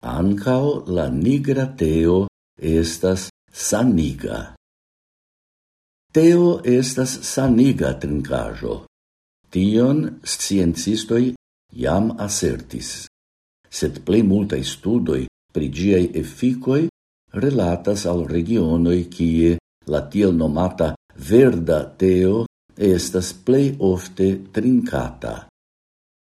Ancao la nigra teo estas saniga. Teo estas saniga trincajo. Tion sciencistoi jam assertis. Sed plei multai studoi pri giai efficoi relatas al regionoi kie la tiel nomata verda teo estas plei ofte trincata.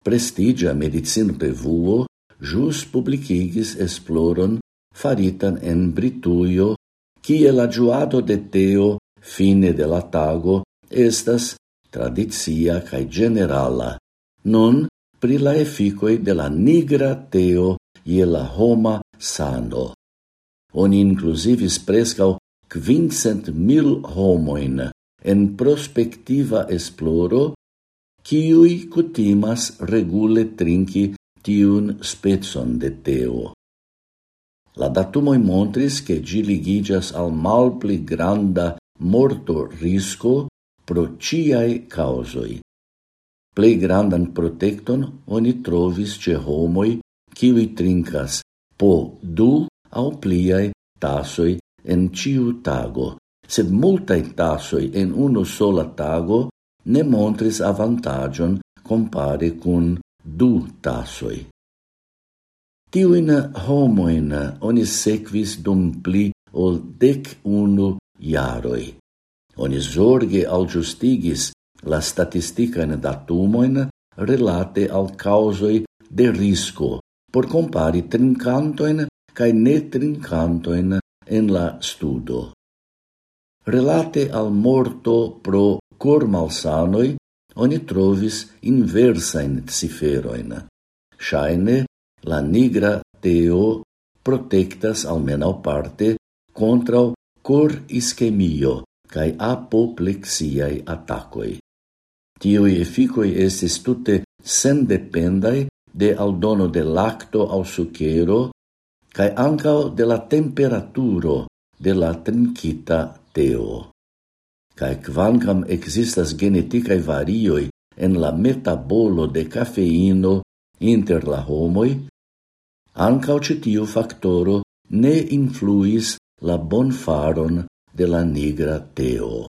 Prestigia medicin revuo jus publicigis esploron faritan en Brituio, kie la giuado de teo fine de la tago estas tradizia cae generala, non pri la efficoi de la nigra teo ie la homa sano. Oni inclusivis prescau quincent mil homoin en prospectiva esploro, ciui cutimas regule trinci tiun spezon de teo. La datumoi montris che gi ligigas al mal pli granda morto risco pro ciai causoi. Plei grandan protecton oni trovis ce homoi kiwi trincas po du au pliai tasoi en ciu tago, sed multai tasoi en uno sola tago ne montris avantagion compare cun du tasoi. Tiuin homoin oni sequis dum pli ol dec unu iaroi. Oni zorge al justigis la statistican datumoin relate al causoi de risco por compari trincantoin cae ne trincantoin en la studo. Relate al morto pro cor malsanoi oni trovis inversain ciferoin. Shaine, la nigra teo protectas almenau parte contra cor ischemio cae apoplexiae attacoi. Tioi efficoi estis tutte sen dependai de aldono de lacto au sucero cae ancao de la temperaturo de la trincita teo cae quancam existas geneticae varioi en la metabolo de cafeino inter la homoi, ancao citiu factoro ne influis la bonfaron de la nigra teo.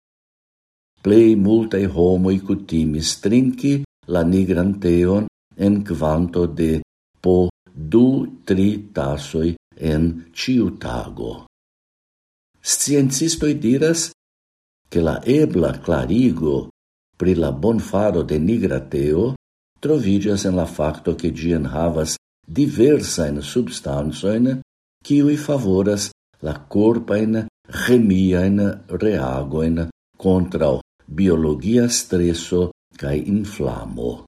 Plei multae homoi cutimis trinci la nigran teon en quanto de po du tri tasoi en ciu tago. Sciencistoi diras che la ebla clarigo pri la bonfaro de nigra teo trovigas en la facto che gian havas diversain substansoin qui favoras la corpain chemiain reagoin contra biologia stresso cae inflamo.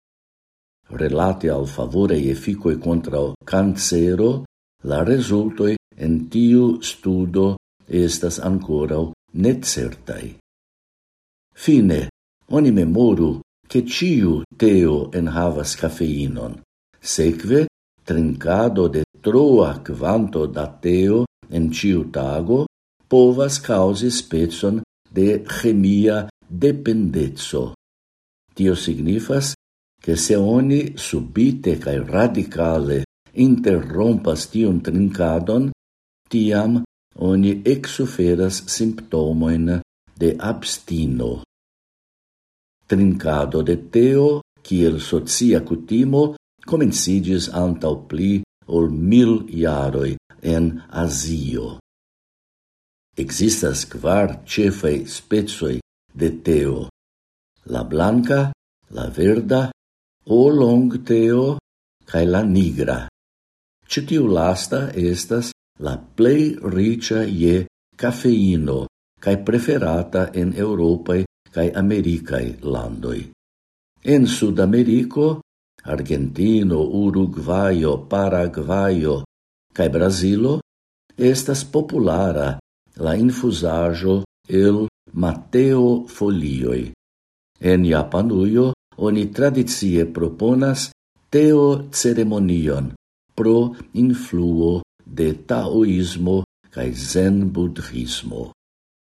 Relate al favore e efficoi contra cancero, la resultoi en tiu studo estas ancora necertai. Fine, oni memoru che ciu teo en havas cafeinon. Sekve, trincado de troa quanto da teo en ciu tago povas causi spezon de chemia dependezzo. Tio signifas che se oni subite cae radicale interrompas tion trincadon, tiam oni exuferas simptomoin de abstino. Trincado de teo, kiel socia cutimo, comencidis antau pli ol mil iaroi en Asio. Existas kvar cefei spezoi de teo, la blanca, la verda, o long teo, cae la nigra. Citiu lasta estas la plei ricia je cafeino, cae preferata en Europae cae Americae landoi. En Sudamerico, Argentino, Uruguayo, Paraguayo, cae Brasilo, estas populara la infusajo el Mateo folioi. En Japanujo oni tradizie proponas teo ceremonion pro influo de taoismo cae zen budhismo.